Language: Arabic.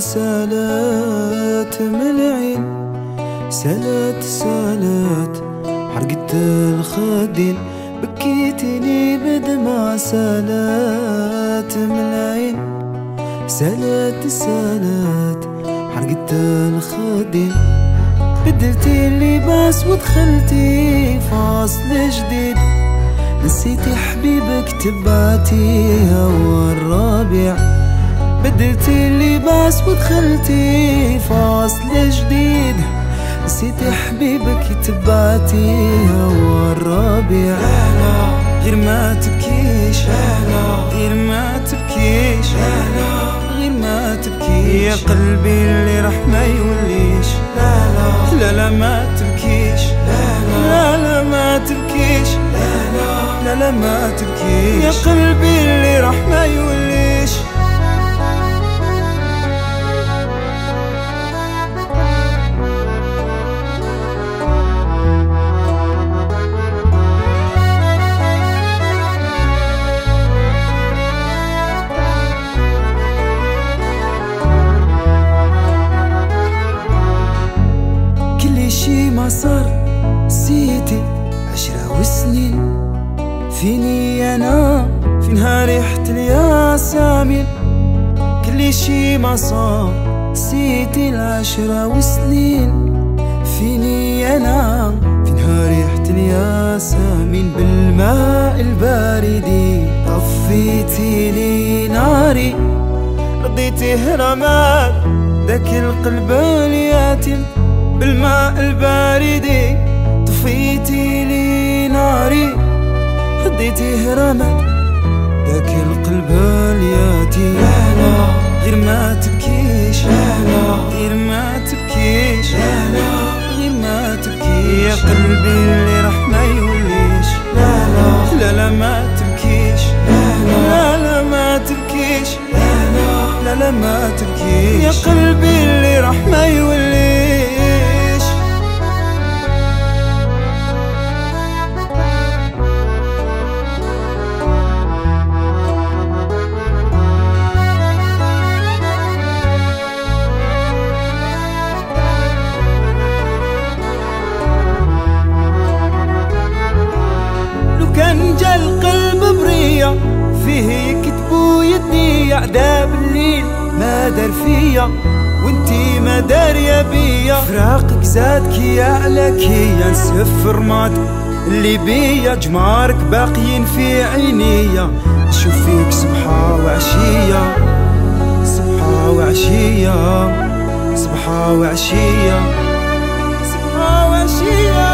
سالت من العين سالت سالت حرقت الخدين. بكيتني بدمع سالت من العين سالت سالت حرقت الخدين. بدلتي اللباس ودخلتي فاصل جديد. نسيتي حبيبك تبعتي هوا الرابع. بدلتي اللباس ودخلتي فاصل جديد. نسيتي حبيبك تبعتي هوا الرابع غير ما تبكيش. غير ما تبكيش. غير ما تبكيش. يا قلبي اللي راح ما يوليش. لا لا ما تبكيش. لا لا ما تبكيش. لا لا ما تبكيش. يا قلبي اللي راح ما يوليش. صار نسيتي عشرة وسنين. فيني أنا؟ في نهار ريحة الياسمين كل شي ما صار نسيتي العشرة وسنين. فيني أنا؟ في نهار ريحة الياسمين بالماء البارد طفيتي لي ناري. رضيتي هرمات ذاك القلب اليتيم بالماء البارد طفيتي لي ناري هديتي هرمت ذاك القلب اليتيم غير ما تبكيش غير ما تبكيش غير ما تبكيش. يا قلبي اللي راح ما يوليش. لا لا. ما تبكيش. لا لا. ما تبكيش. لا لا ما تبكيش. يا قلبي دار فيا وانتي ما دارية بيا. فراقك زادك يا عليكيا نسف رماد اللي بيا جمارك باقيين في عينيا. نشوف فيك صبحة وعشية صبحة وعشية صبحة وعشية صبحة وعشية.